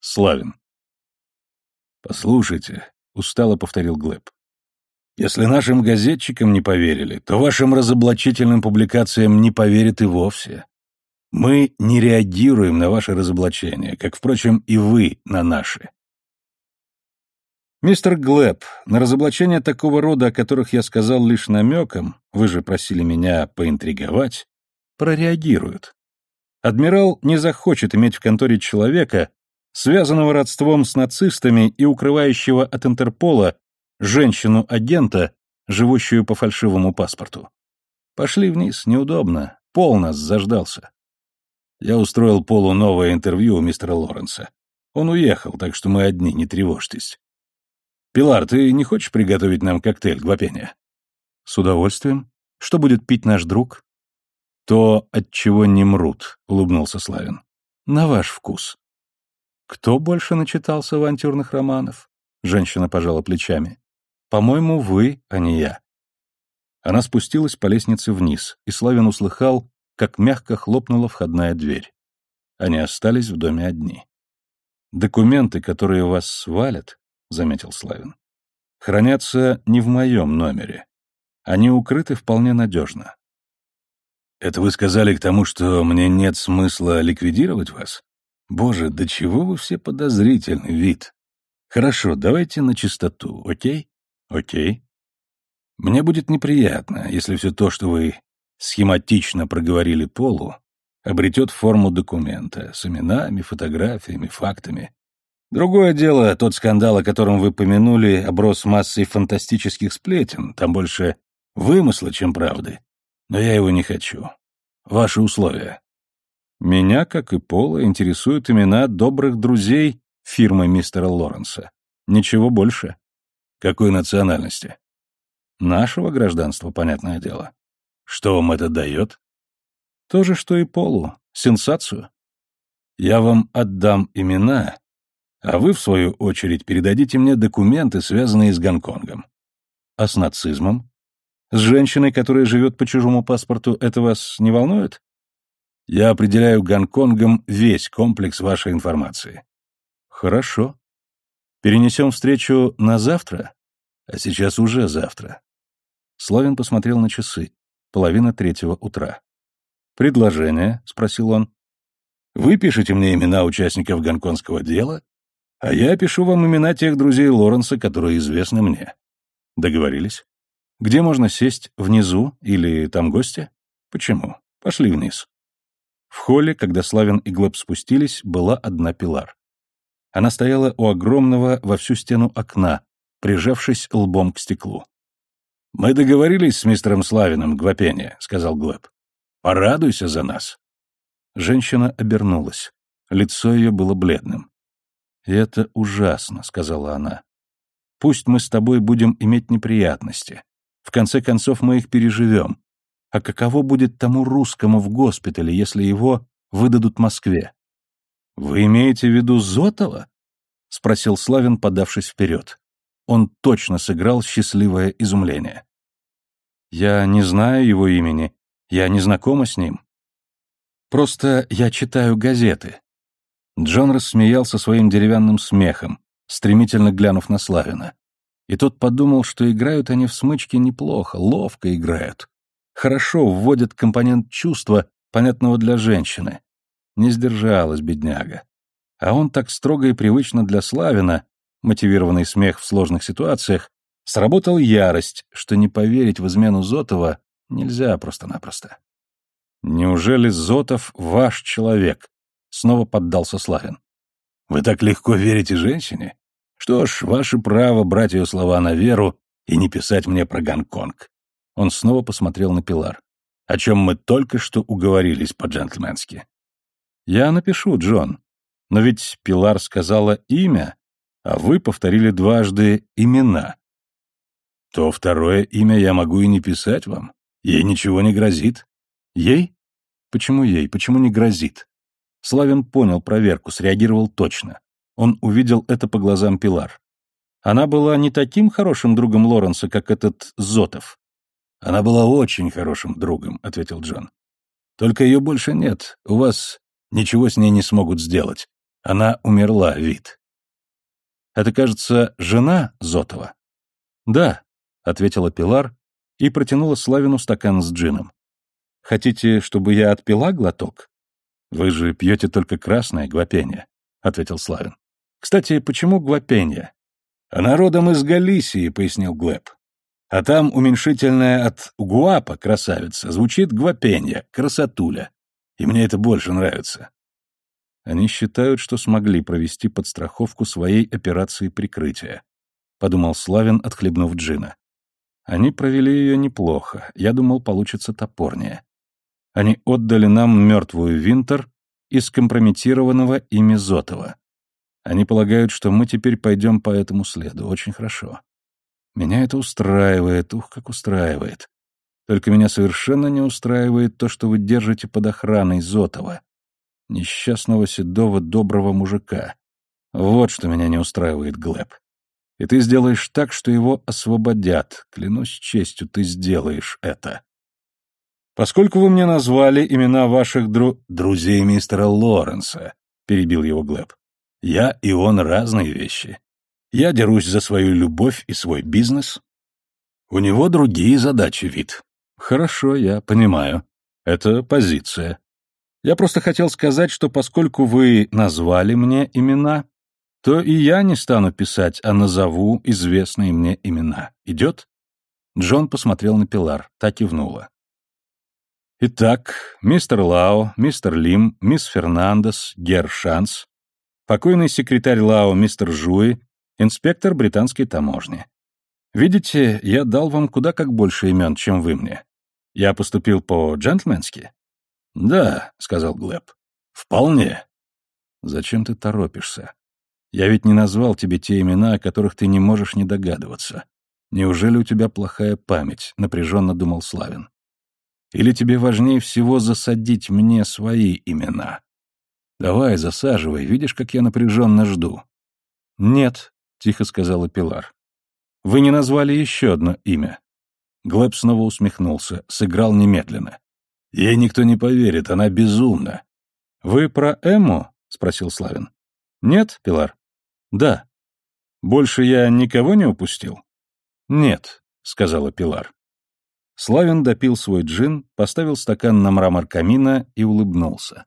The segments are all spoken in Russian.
Славин. «Послушайте», — устало повторил Глеб. «Если нашим газетчикам не поверили, то вашим разоблачительным публикациям не поверят и вовсе. Мы не реагируем на ваши разоблачения, как, впрочем, и вы на наши». «Мистер Глеб, на разоблачения такого рода, о которых я сказал лишь намеком, вы же просили меня поинтриговать, прореагируют. Адмирал не захочет иметь в конторе человека, связанного родством с нацистами и укрывающего от Интерпола женщину-агента, живущую по фальшивому паспорту. Пошли вниз, неудобно, Пол нас заждался. Я устроил Полу новое интервью у мистера Лоренса. Он уехал, так что мы одни, не тревожьтесь. Пилар, ты не хочешь приготовить нам коктейль гвапения? С удовольствием. Что будет пить наш друг? То, от чего не мрут, улыбнулся Славин. На ваш вкус. Кто больше начитался авантюрных романов? Женщина пожала плечами. По-моему, вы, а не я. Она спустилась по лестнице вниз, и Славин услыхал, как мягко хлопнула входная дверь. Они остались в доме одни. «Документы, которые вас свалят», — заметил Славин, — «хранятся не в моем номере. Они укрыты вполне надежно». «Это вы сказали к тому, что мне нет смысла ликвидировать вас?» Боже, до чего вы все подозрительный вид. Хорошо, давайте на чистоту, окей? Окей. Мне будет неприятно, если все то, что вы схематично проговорили Полу, обретет форму документа с именами, фотографиями, фактами. Другое дело, тот скандал, о котором вы помянули, оброс массой фантастических сплетен, там больше вымысла, чем правды. Но я его не хочу. Ваши условия. Меня, как и Пола, интересуют имена добрых друзей фирмы мистера Лоренса. Ничего больше. Какой национальности? Нашего гражданства, понятное дело. Что вам это дает? То же, что и Полу. Сенсацию. Я вам отдам имена, а вы, в свою очередь, передадите мне документы, связанные с Гонконгом. А с нацизмом? С женщиной, которая живет по чужому паспорту, это вас не волнует? Я определяю Гонконгом весь комплекс вашей информации. Хорошо. Перенесем встречу на завтра? А сейчас уже завтра. Славин посмотрел на часы. Половина третьего утра. «Предложение?» — спросил он. «Вы пишете мне имена участников гонконгского дела, а я пишу вам имена тех друзей Лоренса, которые известны мне. Договорились? Где можно сесть? Внизу? Или там гости? Почему? Пошли вниз». В холле, когда Славин и Глеб спустились, была одна пилар. Она стояла у огромного во всю стену окна, прижавшись лбом к стеклу. «Мы договорились с мистером Славиным, Гвапене», — сказал Глеб. «Порадуйся за нас». Женщина обернулась. Лицо ее было бледным. «И это ужасно», — сказала она. «Пусть мы с тобой будем иметь неприятности. В конце концов, мы их переживем. А каково будет тому русскому в госпитале, если его выдадут Москве? Вы имеете в виду Зотова? спросил Славин, подавшись вперед. Он точно сыграл счастливое изумление. Я не знаю его имени, я не знакома с ним. Просто я читаю газеты. Джон рассмеялся своим деревянным смехом, стремительно глянув на Славина. И тот подумал, что играют они в смычки неплохо, ловко играют хорошо вводит компонент чувства, понятного для женщины. Не сдержалась бедняга. А он так строго и привычно для Славина, мотивированный смех в сложных ситуациях, сработал ярость, что не поверить в измену Зотова нельзя просто-напросто. «Неужели Зотов ваш человек?» — снова поддался Славин. «Вы так легко верите женщине? Что ж, ваше право брать ее слова на веру и не писать мне про Гонконг. Он снова посмотрел на Пилар. «О чем мы только что уговорились по-джентльменски». «Я напишу, Джон. Но ведь Пилар сказала имя, а вы повторили дважды имена. То второе имя я могу и не писать вам. Ей ничего не грозит». «Ей? Почему ей? Почему не грозит?» Славин понял проверку, среагировал точно. Он увидел это по глазам Пилар. Она была не таким хорошим другом Лоренса, как этот Зотов. «Она была очень хорошим другом», — ответил Джон. «Только ее больше нет. У вас ничего с ней не смогут сделать. Она умерла, вид. Это, кажется, жена Зотова? Да, ответила Пилар и протянула Славину стакан с джином. Хотите, чтобы я отпила глоток? Вы же пьете только красное гвапенье, ответил Славин. Кстати, почему гвапенье? Она родом из Галисии, пояснил Глеб. А там уменьшительное от гуапа, красавица, звучит гвапенья, красотуля. И мне это больше нравится. Они считают, что смогли провести подстраховку своей операции прикрытия, подумал Славин, отхлебнув джина. Они провели ее неплохо, я думал, получится топорнее. Они отдали нам мертвую Винтер из скомпрометированного ими Зотова. Они полагают, что мы теперь пойдем по этому следу. Очень хорошо. Меня это устраивает, ух, как устраивает. Только меня совершенно не устраивает то, что вы держите под охраной Зотова, несчастного седого доброго мужика. Вот что меня не устраивает, Глеб. И ты сделаешь так, что его освободят. Клянусь честью, ты сделаешь это. Поскольку вы мне назвали имена ваших дру... друзей мистера Лоренса, перебил его Глеб. Я и он разные вещи. Я дерусь за свою любовь и свой бизнес. У него другие задачи, вид. Хорошо, я понимаю. Это позиция. Я просто хотел сказать, что поскольку вы назвали мне имена, то и я не стану писать, а назову известные мне имена. Идет? Джон посмотрел на Пилар, та кивнула. Итак, мистер Лао, мистер Лим, мисс Фернандес, Гер Шанс, покойный секретарь Лао мистер Жуи, Инспектор британской таможни. Видите, я дал вам куда как больше имен, чем вы мне. Я поступил по-джентльменски? Да, сказал Глеб. Вполне. Зачем ты торопишься? Я ведь не назвал тебе те имена, о которых ты не можешь не догадываться. Неужели у тебя плохая память? Напряженно думал Славин. Или тебе важнее всего засадить мне свои имена? Давай, засаживай, видишь, как я напряженно жду. Нет, тихо сказала Пилар. Вы не назвали еще одно имя. Глеб снова усмехнулся, сыграл немедленно. Ей никто не поверит, она безумна. Вы про Эмму? спросил Славин. Нет, Пилар? Да. Больше я никого не упустил? Нет, сказала Пилар. Славин допил свой джин, поставил стакан на мрамор камина и улыбнулся.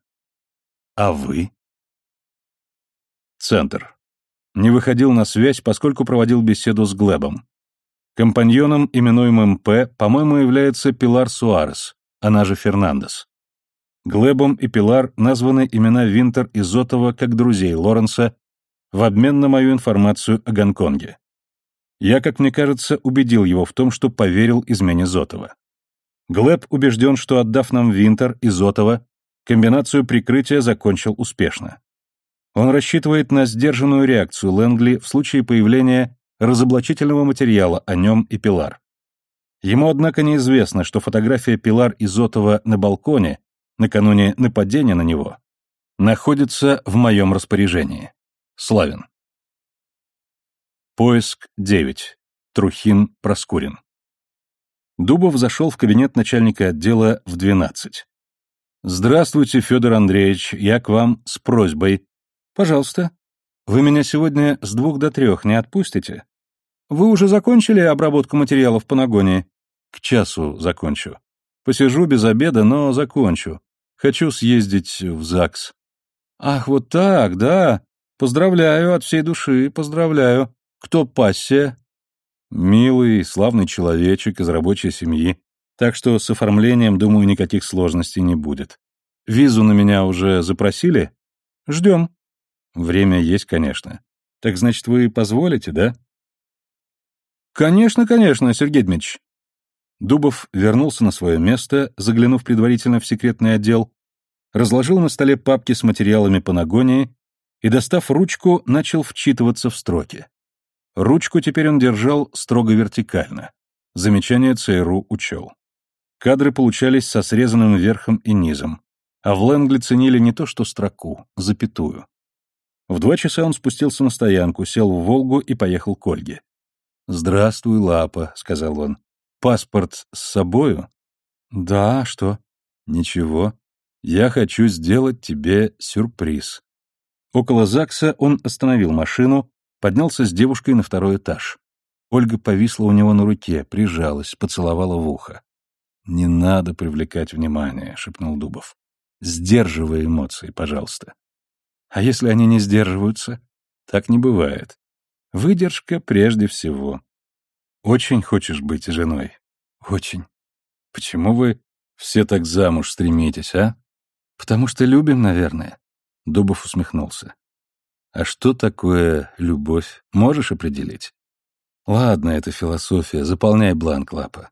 А вы? Центр не выходил на связь, поскольку проводил беседу с Глебом. Компаньоном, именуемым П, по-моему, является Пилар Суарес, она же Фернандес. Глебом и Пилар названы имена Винтер и Зотова как друзей Лоренса в обмен на мою информацию о Гонконге. Я, как мне кажется, убедил его в том, что поверил измене Зотова. Глеб убежден, что, отдав нам Винтер и Зотова, комбинацию прикрытия закончил успешно. Он рассчитывает на сдержанную реакцию Лэнгли в случае появления разоблачительного материала о нем и Пилар. Ему, однако, неизвестно, что фотография Пилар Изотова на балконе, накануне нападения на него, находится в моем распоряжении. Славин. Поиск 9. Трухин Проскурин. Дубов зашел в кабинет начальника отдела в 12. «Здравствуйте, Федор Андреевич, я к вам с просьбой Пожалуйста. Вы меня сегодня с двух до трех не отпустите? Вы уже закончили обработку материалов по нагоне? К часу закончу. Посижу без обеда, но закончу. Хочу съездить в ЗАГС. Ах, вот так, да. Поздравляю от всей души, поздравляю. Кто пассия? Милый, славный человечек из рабочей семьи. Так что с оформлением, думаю, никаких сложностей не будет. Визу на меня уже запросили? Ждем. Время есть, конечно. Так значит, вы позволите, да? Конечно, конечно, Сергей Дмитриевич. Дубов вернулся на свое место, заглянув предварительно в секретный отдел, разложил на столе папки с материалами по нагонии и, достав ручку, начал вчитываться в строки. Ручку теперь он держал строго вертикально. Замечание ЦРУ учел. Кадры получались со срезанным верхом и низом, а в Лэнгли ценили не то что строку, запятую. В два часа он спустился на стоянку, сел в «Волгу» и поехал к Ольге. «Здравствуй, Лапа», — сказал он. «Паспорт с собою?» «Да, что?» «Ничего. Я хочу сделать тебе сюрприз». Около ЗАГСа он остановил машину, поднялся с девушкой на второй этаж. Ольга повисла у него на руке, прижалась, поцеловала в ухо. «Не надо привлекать внимание», — шепнул Дубов. «Сдерживай эмоции, пожалуйста». «А если они не сдерживаются?» «Так не бывает. Выдержка прежде всего». «Очень хочешь быть женой?» «Очень». «Почему вы все так замуж стремитесь, а?» «Потому что любим, наверное». Дубов усмехнулся. «А что такое любовь? Можешь определить?» «Ладно, это философия. Заполняй бланк, Лапа.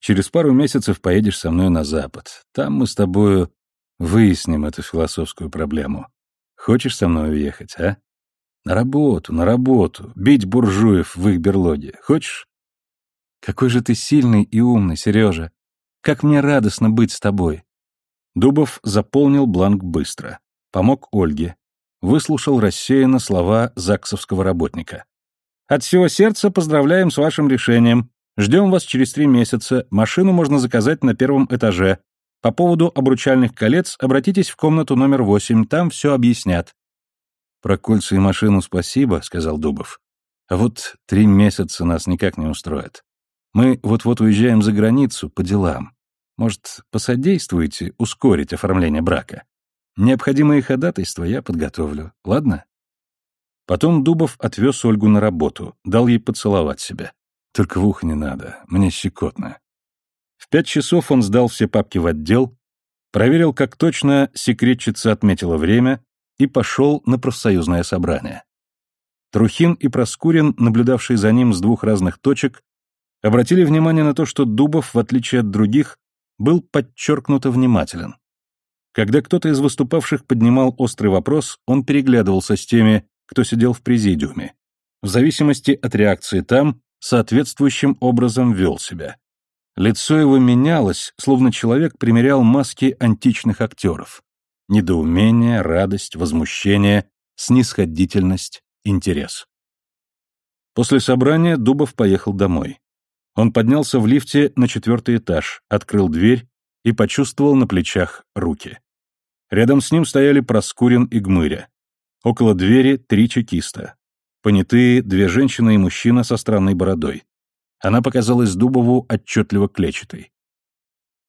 Через пару месяцев поедешь со мной на Запад. Там мы с тобою выясним эту философскую проблему. Хочешь со мной уехать, а? На работу, на работу. Бить буржуев в их берлоге. Хочешь? Какой же ты сильный и умный, Сережа. Как мне радостно быть с тобой. Дубов заполнил бланк быстро. Помог Ольге. Выслушал рассеянно слова ЗАГСовского работника. «От всего сердца поздравляем с вашим решением. Ждем вас через три месяца. Машину можно заказать на первом этаже. По поводу обручальных колец обратитесь в комнату номер восемь, там все объяснят». «Про кольца и машину спасибо», — сказал Дубов. «А вот три месяца нас никак не устроит. Мы вот-вот уезжаем за границу по делам. Может, посодействуете ускорить оформление брака? Необходимые ходатайства я подготовлю, ладно?» Потом Дубов отвез Ольгу на работу, дал ей поцеловать себя. Только в ухо не надо, мне щекотно. В пять часов он сдал все папки в отдел, проверил, как точно секретчица отметила время и пошел на профсоюзное собрание. Трухин и Проскурин, наблюдавшие за ним с двух разных точек, обратили внимание на то, что Дубов, в отличие от других, был подчеркнуто внимателен. Когда кто-то из выступавших поднимал острый вопрос, он переглядывался с теми, кто сидел в президиуме. В зависимости от реакции там, соответствующим образом вел себя. Лицо его менялось, словно человек примерял маски античных актеров. Недоумение, радость, возмущение, снисходительность, интерес. После собрания Дубов поехал домой. Он поднялся в лифте на четвертый этаж, открыл дверь и почувствовал на плечах руки. Рядом с ним стояли Проскурин и Гмыря. Около двери три чекиста. Понятые две женщины и мужчина со странной бородой. Она показалась Дубову отчетливо клетчатой.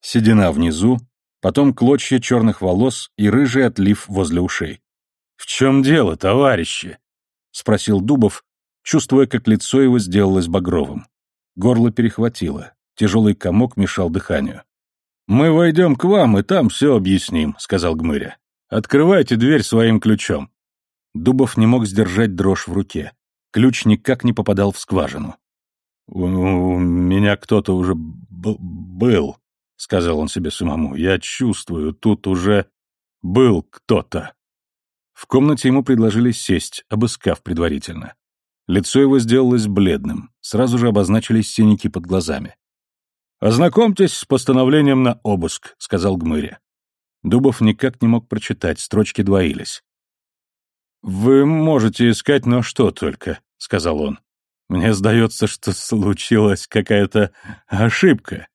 Седина внизу, потом клочья черных волос и рыжий отлив возле ушей. «В чем дело, товарищи?» — спросил Дубов, чувствуя, как лицо его сделалось багровым. Горло перехватило, тяжелый комок мешал дыханию. «Мы войдем к вам, и там все объясним», — сказал Гмыря. «Открывайте дверь своим ключом». Дубов не мог сдержать дрожь в руке. Ключ никак не попадал в скважину. «У, у меня кто-то уже был», — сказал он себе самому. «Я чувствую, тут уже был кто-то». В комнате ему предложили сесть, обыскав предварительно. Лицо его сделалось бледным, сразу же обозначились синяки под глазами. «Ознакомьтесь с постановлением на обыск», — сказал Гмыря. Дубов никак не мог прочитать, строчки двоились. «Вы можете искать, но что только», — сказал он. «Мне сдается, что случилась какая-то ошибка.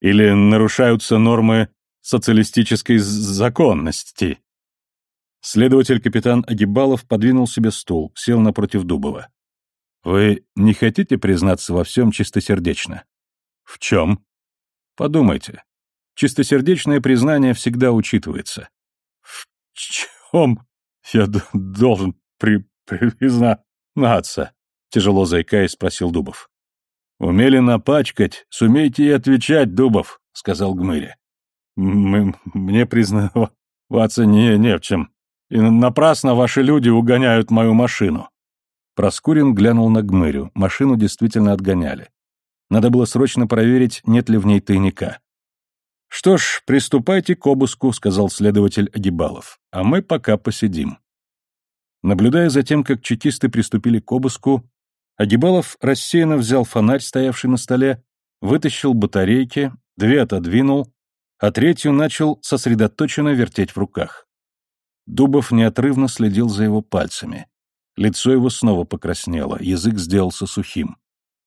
Или нарушаются нормы социалистической законности». Следователь-капитан Агибалов подвинул себе стул, сел напротив Дубова. «Вы не хотите признаться во всем чистосердечно?» «В чем?» «Подумайте. Чистосердечное признание всегда учитывается». «В чем?» «Я должен при признаться», — тяжело заикаясь спросил Дубов. «Умели напачкать, сумейте и отвечать, Дубов», — сказал Гмыря. «Мне признаваться не, не в чем. И напрасно ваши люди угоняют мою машину». Проскурин глянул на Гмырю, машину действительно отгоняли. Надо было срочно проверить, нет ли в ней тайника. «Что ж, приступайте к обыску», — сказал следователь Агибалов, — «а мы пока посидим». Наблюдая за тем, как чекисты приступили к обыску, Агибалов рассеянно взял фонарь, стоявший на столе, вытащил батарейки, две отодвинул, а третью начал сосредоточенно вертеть в руках. Дубов неотрывно следил за его пальцами. Лицо его снова покраснело, язык сделался сухим.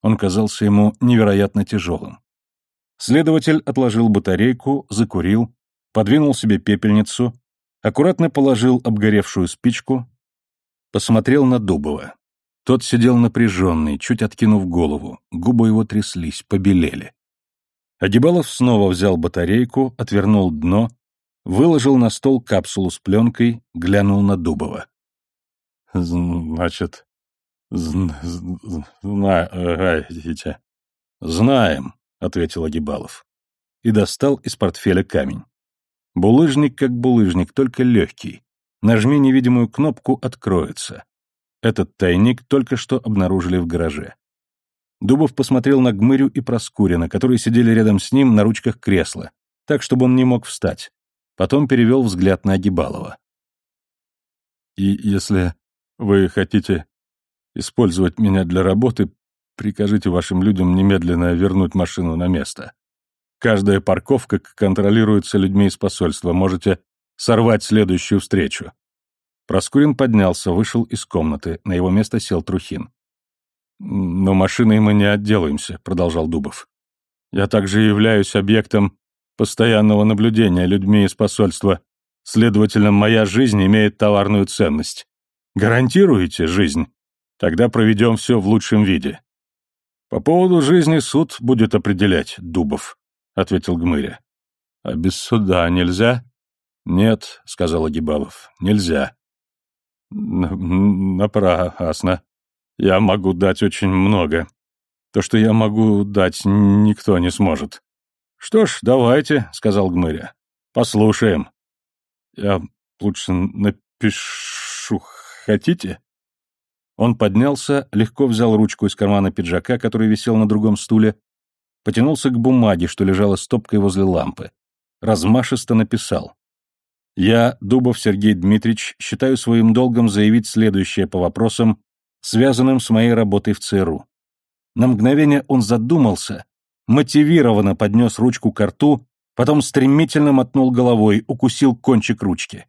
Он казался ему невероятно тяжелым. Следователь отложил батарейку, закурил, подвинул себе пепельницу, аккуратно положил обгоревшую спичку, Посмотрел на Дубова. Тот сидел напряженный, чуть откинув голову, губы его тряслись, побелели. Агибалов снова взял батарейку, отвернул дно, выложил на стол капсулу с пленкой, глянул на Дубова. «Значит, знаете?» «Знаем», — ответил Агибалов. И достал из портфеля камень. Булыжник как булыжник, только легкий. Нажми невидимую кнопку — откроется. Этот тайник только что обнаружили в гараже. Дубов посмотрел на Гмырю и Проскурина, которые сидели рядом с ним на ручках кресла, так, чтобы он не мог встать. Потом перевел взгляд на Агибалова. «И если вы хотите использовать меня для работы, прикажите вашим людям немедленно вернуть машину на место. Каждая парковка контролируется людьми из посольства, можете сорвать следующую встречу. Проскурин поднялся, вышел из комнаты, на его место сел Трухин. «Но машиной мы не отделаемся», — продолжал Дубов. «Я также являюсь объектом постоянного наблюдения людьми из посольства. Следовательно, моя жизнь имеет товарную ценность. Гарантируете жизнь? Тогда проведем все в лучшем виде». «По поводу жизни суд будет определять, Дубов», — ответил Гмыря. «А без суда нельзя?» «Нет», — сказал Агибалов, — «нельзя». «Напрасно. Я могу дать очень много. То, что я могу дать, никто не сможет». «Что ж, давайте», — сказал Гмыря. «Послушаем». «Я лучше напишу. Хотите?» Он поднялся, легко взял ручку из кармана пиджака, который висел на другом стуле, потянулся к бумаге, что лежала стопкой возле лампы. Размашисто написал. Я, Дубов Сергей Дмитриевич, считаю своим долгом заявить следующее по вопросам, связанным с моей работой в ЦРУ. На мгновение он задумался, мотивированно поднес ручку к рту, потом стремительно мотнул головой, укусил кончик ручки.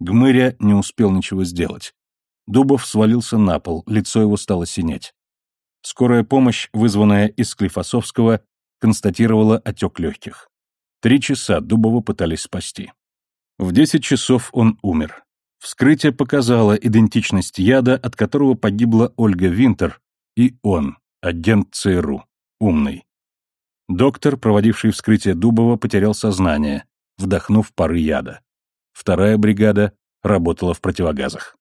Гмыря не успел ничего сделать. Дубов свалился на пол, лицо его стало синеть. Скорая помощь, вызванная из Склифосовского, констатировала отек легких. Три часа Дубова пытались спасти. В 10 часов он умер. Вскрытие показало идентичность яда, от которого погибла Ольга Винтер, и он, агент ЦРУ, умный. Доктор, проводивший вскрытие Дубова, потерял сознание, вдохнув пары яда. Вторая бригада работала в противогазах.